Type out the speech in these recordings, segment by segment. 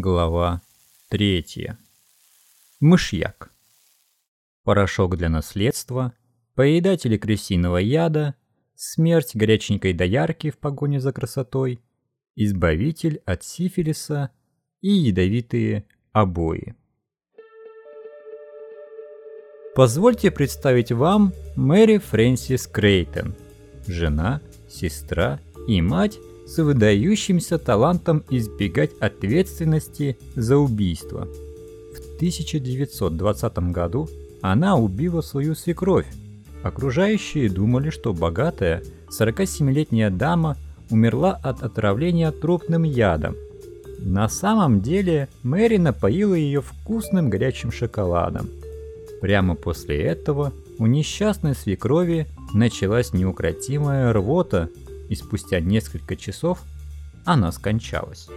Глава 3. Мышьяк. Порошок для наследства, поедатели крысиного яда, смерть горяченькой доярки в погоне за красотой, избавитель от сифилиса и ядовитые обои. Позвольте представить вам Мэри Фрэнсис Крейтон, жена, сестра и мать с выдающимся талантом избегать ответственности за убийство. В 1920 году она убила свою свекровь. Окружающие думали, что богатая 47-летняя дама умерла от отравления трупным ядом. На самом деле Мэри напоила ее вкусным горячим шоколадом. Прямо после этого у несчастной свекрови началась неукротимая рвота, и спустя несколько часов она скончалась.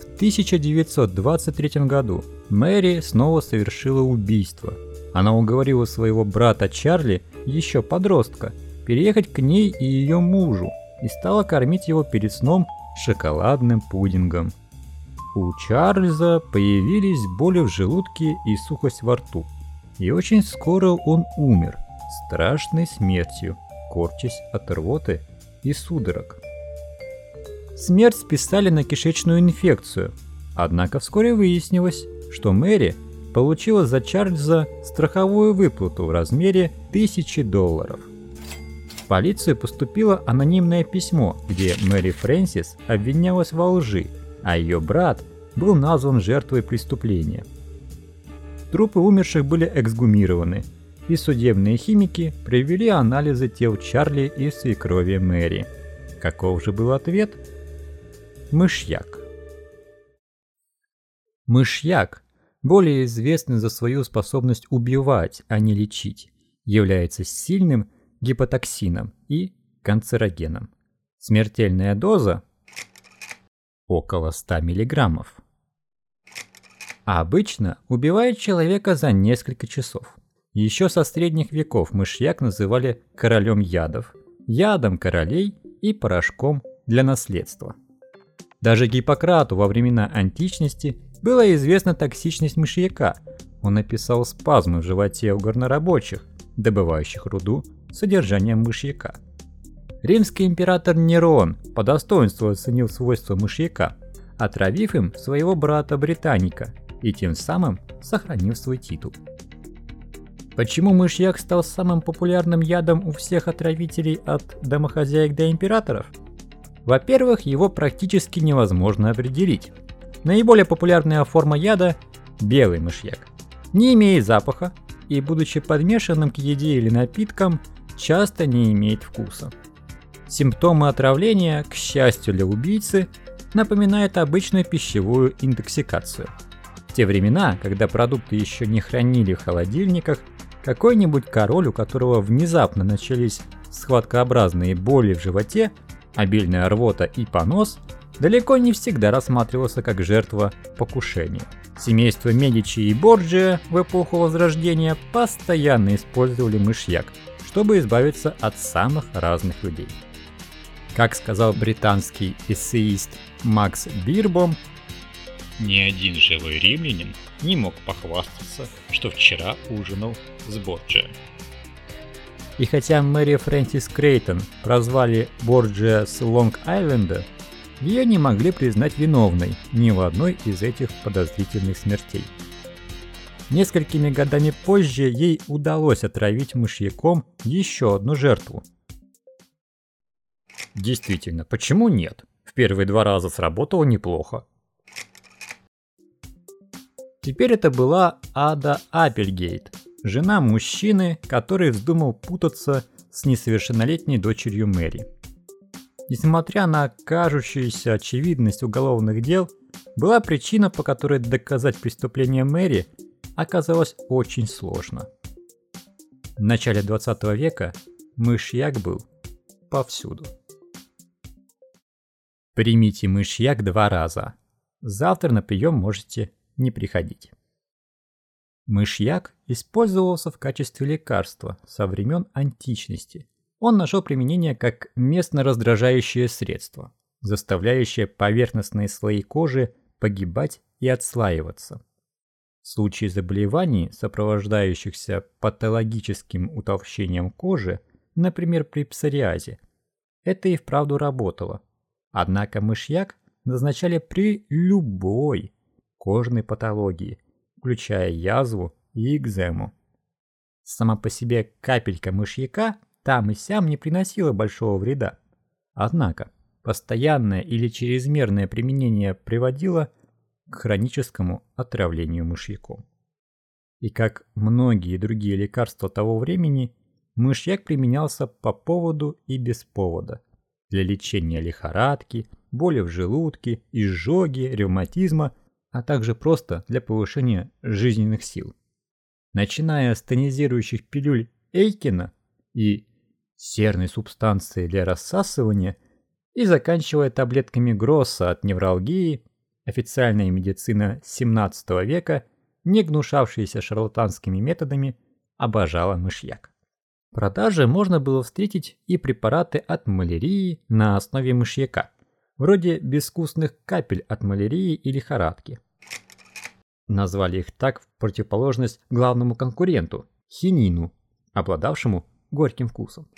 В 1923 году Мэри снова совершила убийство. Она уговорила своего брата Чарли, еще подростка, переехать к ней и ее мужу и стала кормить его перед сном шоколадным пудингом. У Чарльза появились боли в желудке и сухость во рту. И очень скоро он умер, страшной смертью, корчась от рвоты и судорог. Смерть списали на кишечную инфекцию, однако вскоре выяснилось, что Мэри получила за Чарльза страховую выплату в размере 1000 долларов. В полицию поступило анонимное письмо, где Мэри Фрэнсис обвинялась во лжи, а ее брат был назван жертвой преступления. Трупы умерших были эксгумированы, и судебные химики провели анализы тел Чарли и свекрови Мэри. Каков же был ответ? Мышьяк. Мышьяк, более известный за свою способность убивать, а не лечить, является сильным гипотоксином и канцерогеном. Смертельная доза около 100 миллиграммов. А обычно убивает человека за несколько часов. Еще со средних веков мышьяк называли королем ядов, ядом королей и порошком для наследства. Даже Гиппократу во времена античности была известна токсичность мышьяка. Он написал спазмы в животе у горнорабочих, добывающих руду содержанием мышьяка. Римский император Нерон по достоинству оценил свойства мышьяка, отравив им своего брата Британика и тем самым сохранив свой титул. Почему мышьяк стал самым популярным ядом у всех отравителей от домохозяек до императоров? Во-первых, его практически невозможно определить. Наиболее популярная форма яда – белый мышьяк. Не имеет запаха и, будучи подмешанным к еде или напиткам, часто не имеет вкуса. Симптомы отравления, к счастью для убийцы, напоминают обычную пищевую интоксикацию. В те времена, когда продукты еще не хранили в холодильниках – какой-нибудь король, у которого внезапно начались схваткообразные боли в животе, обильная рвота и понос, далеко не всегда рассматривался как жертва покушения. Семейство Медичи и Борджиа в эпоху Возрождения постоянно использовали мышьяк, чтобы избавиться от самых разных людей. Как сказал британский эссеист Макс Бирбом, ни один живой римлянин не мог похвастаться, что вчера ужинал с Борджиа. И хотя Мэри Фрэнсис Крейтон прозвали Борджиа с Лонг-Айленда, ее не могли признать виновной ни в одной из этих подозрительных смертей. Несколькими годами позже ей удалось отравить мышьяком еще одну жертву. Действительно, почему нет? В первые два раза сработало неплохо. Теперь это была Ада Аппельгейт, жена мужчины, который вздумал путаться с несовершеннолетней дочерью Мэри. Несмотря на кажущуюся очевидность уголовных дел, была причина, по которой доказать преступление Мэри оказалось очень сложно. В начале 20 века мышьяк был повсюду. Примите мышьяк два раза. Завтра на прием можете не приходить. Мышьяк использовался в качестве лекарства со времен античности. Он нашел применение как местно раздражающее средство, заставляющее поверхностные слои кожи погибать и отслаиваться. В случае заболеваний, сопровождающихся патологическим утолщением кожи, например, при псориазе, это и вправду работало. Однако мышьяк назначали при любой кожной патологии, включая язву и экзему. Сама по себе капелька мышьяка там и сям не приносила большого вреда. Однако, постоянное или чрезмерное применение приводило к хроническому отравлению мышьяком. И как многие другие лекарства того времени, мышьяк применялся по поводу и без повода для лечения лихорадки, боли в желудке, изжоги, ревматизма, а также просто для повышения жизненных сил. Начиная с тонизирующих пилюль Эйкина и серной субстанции для рассасывания и заканчивая таблетками Гросса от невралгии, официальная медицина 17 века, не гнушавшаяся шарлатанскими методами, обожала мышьяк. В продаже можно было встретить и препараты от малярии на основе мышьяка, вроде безвкусных капель от малярии и лихорадки. Назвали их так в противоположность главному конкуренту – хинину, обладавшему горьким вкусом.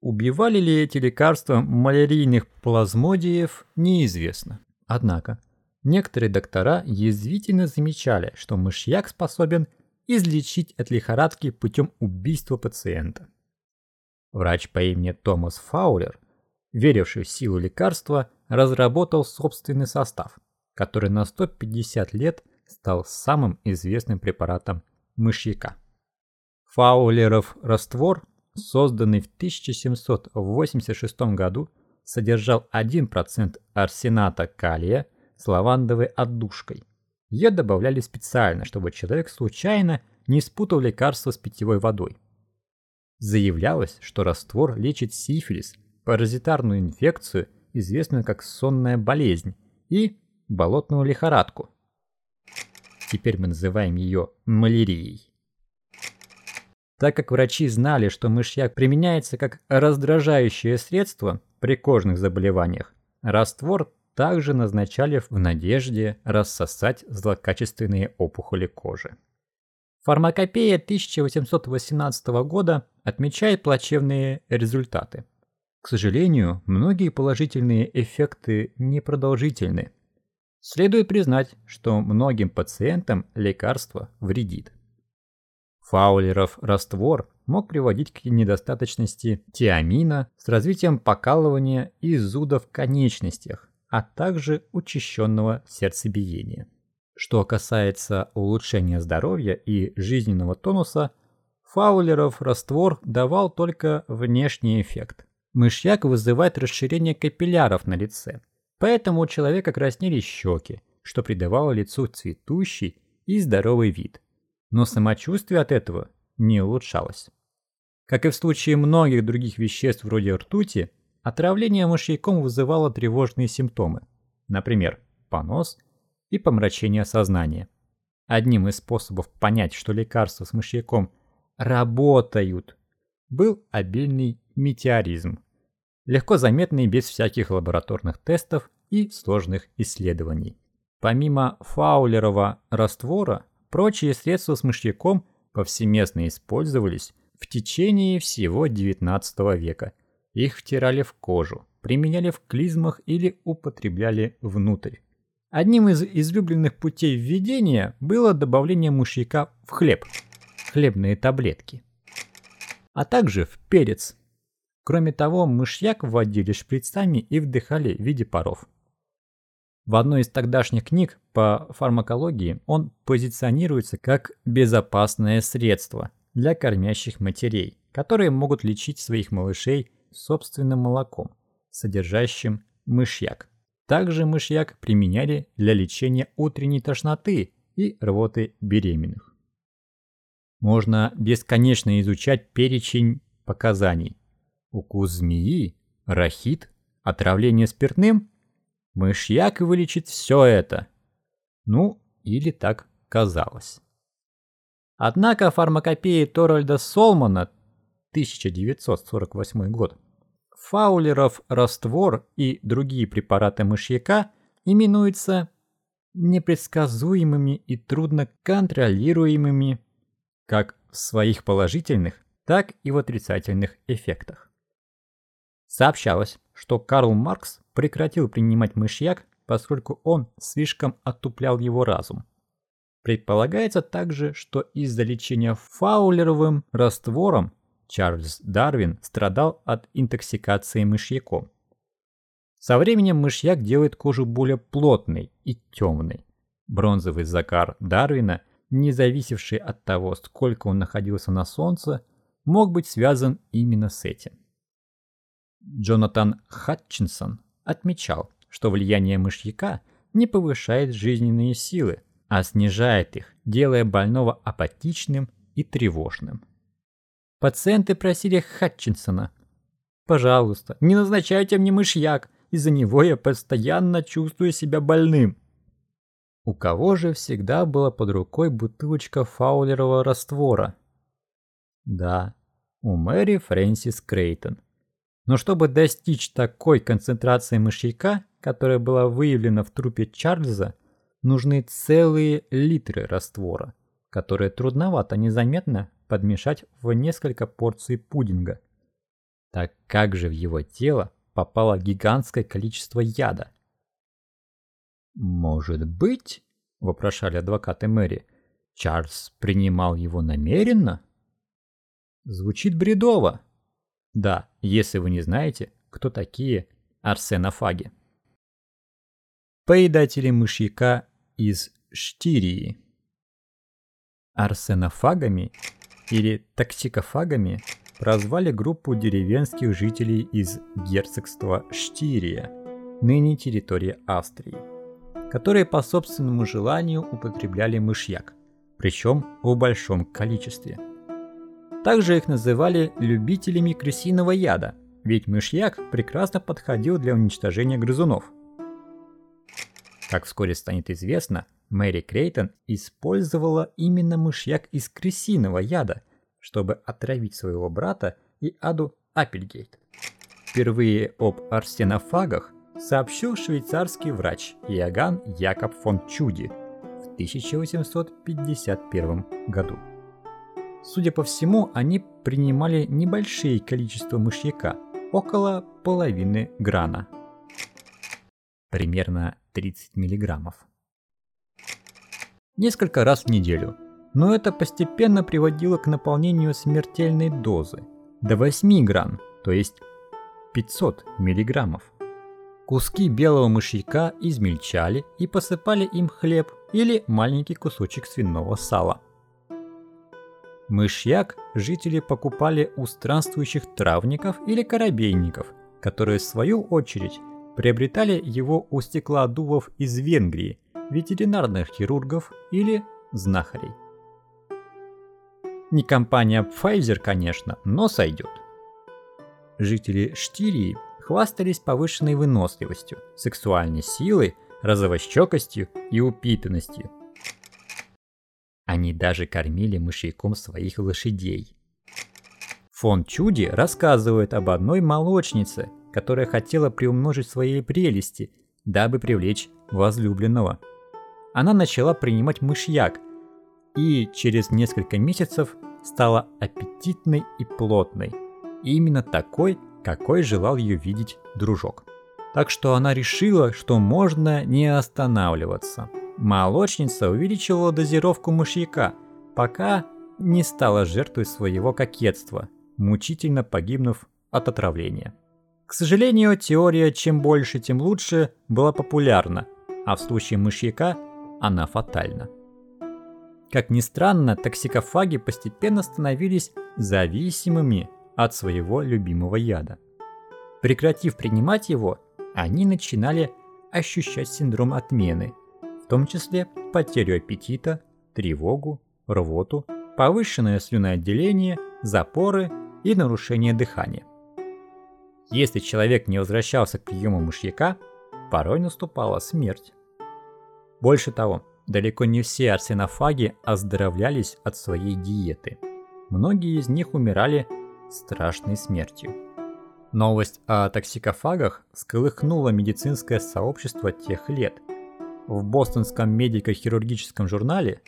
Убивали ли эти лекарства малярийных плазмодиев, неизвестно. Однако, некоторые доктора язвительно замечали, что мышьяк способен излечить от лихорадки путем убийства пациента. Врач по имени Томас Фаулер, веривший в силу лекарства, разработал собственный состав, который на 150 лет стал самым известным препаратом мышьяка. Фаулеров раствор, созданный в 1786 году, содержал 1% арсената калия с лавандовой отдушкой. Ее добавляли специально, чтобы человек случайно не спутал лекарство с питьевой водой. Заявлялось, что раствор лечит сифилис, паразитарную инфекцию, известную как сонная болезнь, и болотную лихорадку. Теперь мы называем ее малярией. Так как врачи знали, что мышьяк применяется как раздражающее средство при кожных заболеваниях, раствор также назначали в надежде рассосать злокачественные опухоли кожи. Фармакопея 1818 года отмечает плачевные результаты. К сожалению, многие положительные эффекты непродолжительны. Следует признать, что многим пациентам лекарство вредит. Фаулеров раствор мог приводить к недостаточности тиамина с развитием покалывания и зуда в конечностях, а также учащенного сердцебиения. Что касается улучшения здоровья и жизненного тонуса, Фаулеров раствор давал только внешний эффект. Мышьяк вызывает расширение капилляров на лице, поэтому у человека краснели щеки, что придавало лицу цветущий и здоровый вид но самочувствие от этого не улучшалось. Как и в случае многих других веществ вроде ртути, отравление мышьяком вызывало тревожные симптомы, например, понос и помрачение сознания. Одним из способов понять, что лекарства с мышьяком работают, был обильный метеоризм, легко заметный без всяких лабораторных тестов и сложных исследований. Помимо фаулерова раствора, Прочие средства с мышьяком повсеместно использовались в течение всего XIX века. Их втирали в кожу, применяли в клизмах или употребляли внутрь. Одним из излюбленных путей введения было добавление мышьяка в хлеб, хлебные таблетки, а также в перец. Кроме того, мышьяк вводили шприцами и вдыхали в виде паров. В одной из тогдашних книг по фармакологии он позиционируется как безопасное средство для кормящих матерей, которые могут лечить своих малышей собственным молоком, содержащим мышьяк. Также мышьяк применяли для лечения утренней тошноты и рвоты беременных. Можно бесконечно изучать перечень показаний. Укус змеи, рахит, отравление спиртным Мышьяк вылечит все это. Ну, или так казалось. Однако фармакопеи Торальда Солмана 1948 год Фаулеров раствор и другие препараты мышьяка именуются непредсказуемыми и трудно контролируемыми как в своих положительных, так и в отрицательных эффектах. Сообщалось, что Карл Маркс прекратил принимать мышьяк, поскольку он слишком отуплял его разум. Предполагается также, что из-за лечения фаулеровым раствором Чарльз Дарвин страдал от интоксикации мышьяком. Со временем мышьяк делает кожу более плотной и темной. Бронзовый загар Дарвина, не зависевший от того, сколько он находился на солнце, мог быть связан именно с этим. Джонатан Хатчинсон отмечал, что влияние мышьяка не повышает жизненные силы, а снижает их, делая больного апатичным и тревожным. Пациенты просили Хатчинсона, «Пожалуйста, не назначайте мне мышьяк, из-за него я постоянно чувствую себя больным». У кого же всегда была под рукой бутылочка фаулерового раствора? Да, у Мэри Фрэнсис Крейтон. Но чтобы достичь такой концентрации мышьяка, которая была выявлена в трупе Чарльза, нужны целые литры раствора, которые трудновато незаметно подмешать в несколько порций пудинга. Так как же в его тело попало гигантское количество яда? «Может быть, — вопрошали адвокаты Мэри, — Чарльз принимал его намеренно?» Звучит бредово. Да, если вы не знаете, кто такие арсенофаги. Поедатели мышьяка из Штирии. Арсенофагами или токсикофагами прозвали группу деревенских жителей из герцогства Штирия, ныне территория Австрии, которые по собственному желанию употребляли мышьяк, причем в большом количестве. Также их называли любителями крысиного яда, ведь мышьяк прекрасно подходил для уничтожения грызунов. Как вскоре станет известно, Мэри Крейтон использовала именно мышьяк из крысиного яда, чтобы отравить своего брата и Аду Аппельгейт. Впервые об арсенофагах сообщил швейцарский врач Иоганн Якоб фон Чуди в 1851 году. Судя по всему, они принимали небольшие количества мышьяка, около половины грана. Примерно 30 миллиграммов несколько раз в неделю. Но это постепенно приводило к наполнению смертельной дозы до 8 грамм, то есть 500 миллиграммов. Куски белого мышьяка измельчали и посыпали им хлеб или маленький кусочек свиного сала. Мышьяк жители покупали у странствующих травников или корабейников, которые в свою очередь приобретали его у стеклоодувов из Венгрии ветеринарных хирургов или знахарей. Не компания Pfizer, конечно, но сойдет. Жители Штирии хвастались повышенной выносливостью, сексуальной силой, розовощекостью и упитанностью. Они даже кормили мышьяком своих лошадей. Фон Чуди рассказывает об одной молочнице, которая хотела приумножить свои прелести, дабы привлечь возлюбленного – она начала принимать мышьяк и через несколько месяцев стала аппетитной и плотной. Именно такой, какой желал ее видеть дружок. Так что она решила, что можно не останавливаться. Молочница увеличивала дозировку мышьяка, пока не стала жертвой своего кокетства, мучительно погибнув от отравления. К сожалению, теория «чем больше, тем лучше» была популярна, а в случае мышьяка она фатальна. Как ни странно, токсикофаги постепенно становились зависимыми от своего любимого яда. Прекратив принимать его, они начинали ощущать синдром отмены, том числе потерю аппетита, тревогу, рвоту, повышенное слюноотделение, запоры и нарушение дыхания. Если человек не возвращался к приему мышьяка, порой наступала смерть. Больше того, далеко не все арсенофаги оздоровлялись от своей диеты. Многие из них умирали страшной смертью. Новость о токсикофагах сколыхнула медицинское сообщество тех лет. В бостонском медико-хирургическом журнале,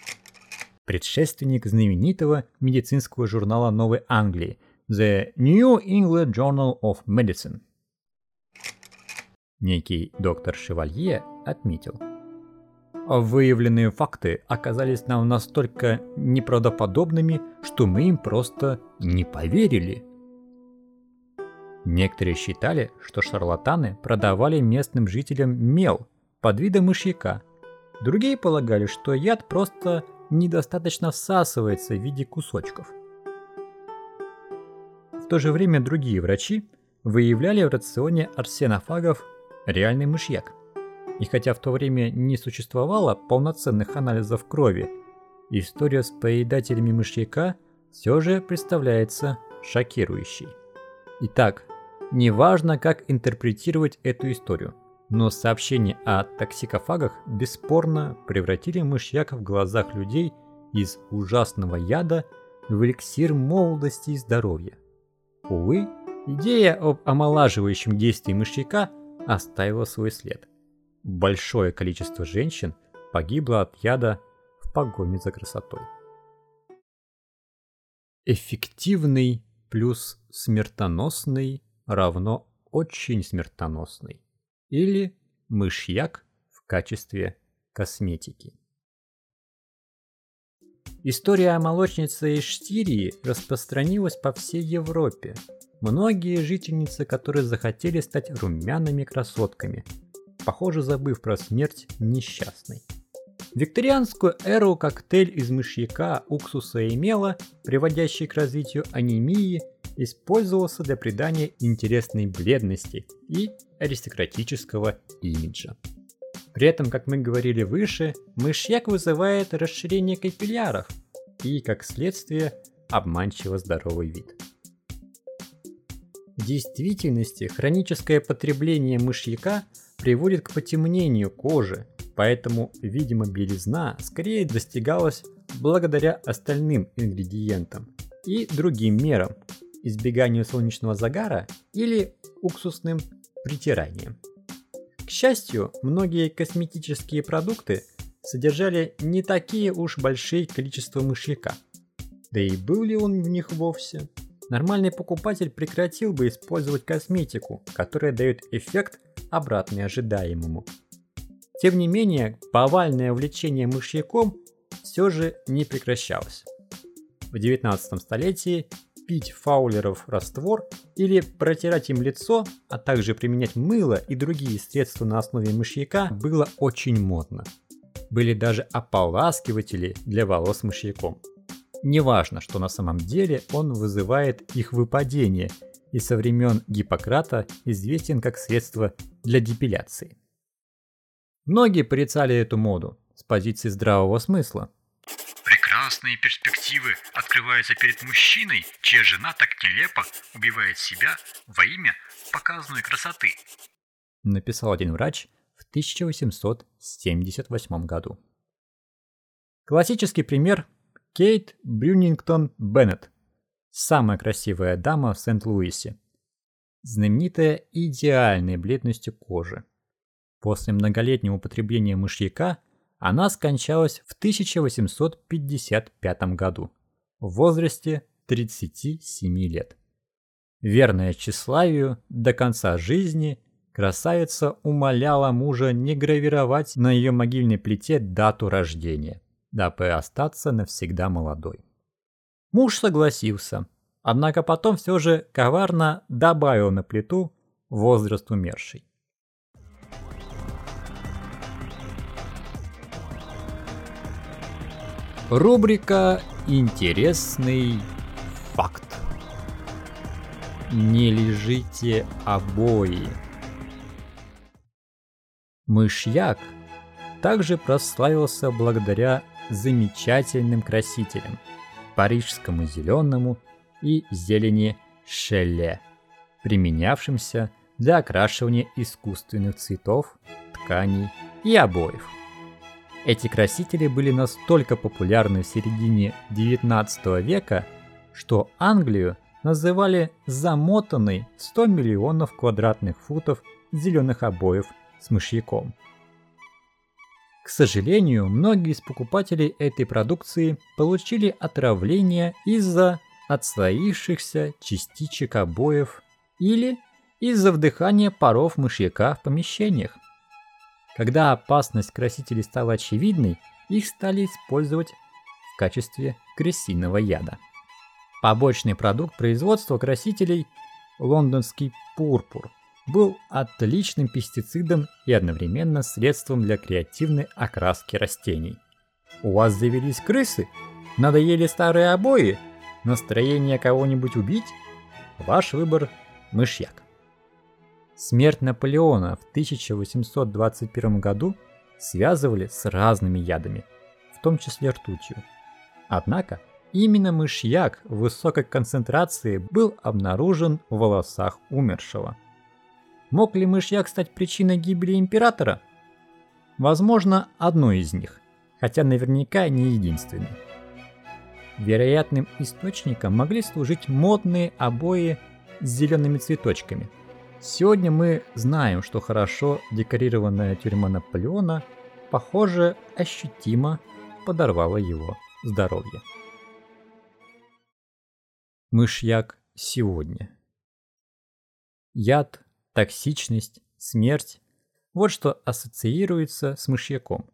предшественник знаменитого медицинского журнала Новой Англии The New England Journal of Medicine. Некий доктор Шевалье отметил. Выявленные факты оказались нам настолько неправдоподобными, что мы им просто не поверили. Некоторые считали, что шарлатаны продавали местным жителям мел под видом мышьяка. Другие полагали, что яд просто недостаточно всасывается в виде кусочков. В то же время другие врачи выявляли в рационе арсенофагов реальный мышьяк. И хотя в то время не существовало полноценных анализов крови, история с поедателями мышьяка все же представляется шокирующей. Итак, неважно как интерпретировать эту историю, но сообщения о токсикофагах бесспорно превратили мышьяк в глазах людей из ужасного яда в эликсир молодости и здоровья. Увы, идея об омолаживающем действии мышьяка оставила свой след. Большое количество женщин погибло от яда в погоне за красотой. Эффективный плюс смертоносный равно очень смертоносный. Или мышьяк в качестве косметики. История о молочнице из Штирии распространилась по всей Европе. Многие жительницы, которые захотели стать румяными красотками, похоже забыв про смерть несчастной. В викторианскую эру коктейль из мышьяка, уксуса и мела, приводящий к развитию анемии, использовался для придания интересной бледности и аристократического имиджа. При этом, как мы говорили выше, мышьяк вызывает расширение капилляров и, как следствие, обманчиво здоровый вид. В действительности хроническое потребление мышьяка приводит к потемнению кожи, поэтому, видимо, белизна скорее достигалась благодаря остальным ингредиентам и другим мерам, избеганию солнечного загара или уксусным притиранием. К счастью, многие косметические продукты содержали не такие уж большие количества мышьяка. Да и был ли он в них вовсе? Нормальный покупатель прекратил бы использовать косметику, которая дает эффект обратный ожидаемому. Тем не менее, повальное увлечение мышьяком все же не прекращалось. В 19 столетии пить фаулеров раствор или протирать им лицо, а также применять мыло и другие средства на основе мышьяка было очень модно. Были даже ополаскиватели для волос мышьяком. Неважно, что на самом деле он вызывает их выпадение и со времен Гиппократа известен как средство для депиляции. Многие порицали эту моду с позиции здравого смысла, прекрасные перспективы открываются перед мужчиной, чья жена так нелепо убивает себя во имя показанной красоты. Написал один врач в 1878 году. Классический пример – Кейт Брюнингтон Беннет, самая красивая дама в Сент-Луисе, знаменитая идеальной бледностью кожи. После многолетнего употребления мышьяка она скончалась в 1855 году в возрасте 37 лет. Верная тщеславию до конца жизни, красавица умоляла мужа не гравировать на ее могильной плите дату рождения, дабы остаться навсегда молодой. Муж согласился, однако потом все же коварно добавил на плиту возраст умершей. Рубрика «Интересный факт». Не лежите обои. Мышьяк также прославился благодаря замечательным красителям – парижскому зеленому и зелени шеле, применявшимся для окрашивания искусственных цветов, тканей и обоев. Эти красители были настолько популярны в середине 19 века, что Англию называли замотанной 100 миллионов квадратных футов зеленых обоев с мышьяком. К сожалению, многие из покупателей этой продукции получили отравление из-за отслоившихся частичек обоев или из-за вдыхания паров мышьяка в помещениях. Когда опасность красителей стала очевидной, их стали использовать в качестве крысиного яда. Побочный продукт производства красителей – лондонский пурпур – был отличным пестицидом и одновременно средством для креативной окраски растений. У вас завелись крысы? Надоели старые обои? Настроение кого-нибудь убить? Ваш выбор – мышьяк. Смерть Наполеона в 1821 году связывали с разными ядами, в том числе ртутью. Однако именно мышьяк в высокой концентрации был обнаружен в волосах умершего – Мог ли мышьяк стать причиной гибели императора? Возможно, одной из них, хотя наверняка не единственной. Вероятным источником могли служить модные обои с зелеными цветочками. Сегодня мы знаем, что хорошо декорированная тюрьма Наполеона, похоже, ощутимо подорвала его здоровье. Мышьяк сегодня. Яд токсичность, смерть – вот что ассоциируется с мышьяком.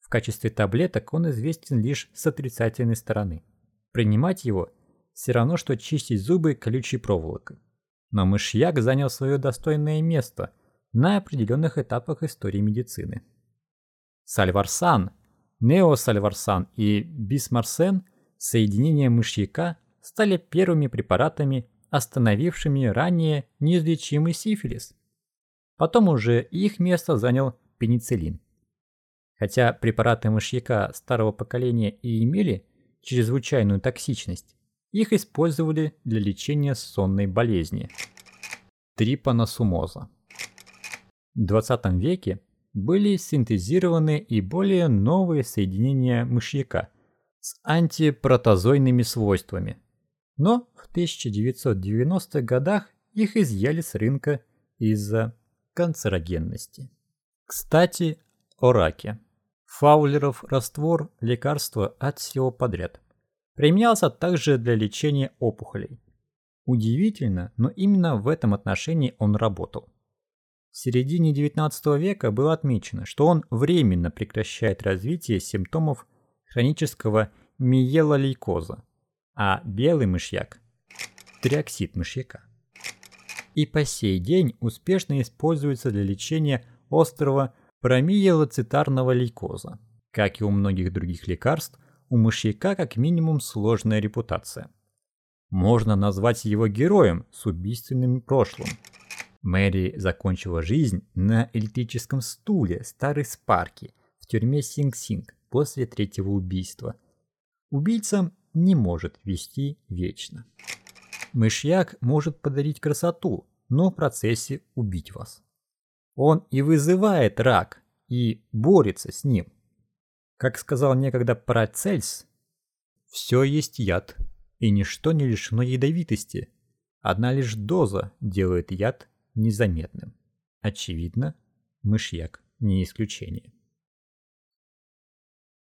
В качестве таблеток он известен лишь с отрицательной стороны. Принимать его – все равно, что чистить зубы колючей проволокой. Но мышьяк занял свое достойное место на определенных этапах истории медицины. Сальварсан, неосальварсан и бисмарсен – соединения мышьяка стали первыми препаратами остановившими ранее неизлечимый сифилис. Потом уже их место занял пенициллин. Хотя препараты мышьяка старого поколения и имели чрезвычайную токсичность, их использовали для лечения сонной болезни – трипаносумоза. В 20 веке были синтезированы и более новые соединения мышьяка с антипротозойными свойствами, но в 1990-х годах их изъяли с рынка из-за канцерогенности. Кстати, о раке. Фаулеров раствор – лекарство от всего подряд. Применялся также для лечения опухолей. Удивительно, но именно в этом отношении он работал. В середине 19 века было отмечено, что он временно прекращает развитие симптомов хронического миелолейкоза, а белый мышьяк – триоксид мышьяка. И по сей день успешно используется для лечения острого промиелоцитарного лейкоза. Как и у многих других лекарств, у мышьяка как минимум сложная репутация. Можно назвать его героем с убийственным прошлым. Мэри закончила жизнь на электрическом стуле старой спарки в тюрьме Синг-Синг после третьего убийства. Убийца не может вести вечно. Мышьяк может подарить красоту, но в процессе убить вас. Он и вызывает рак, и борется с ним. Как сказал некогда Парацельс, все есть яд, и ничто не лишено ядовитости. Одна лишь доза делает яд незаметным. Очевидно, мышьяк не исключение.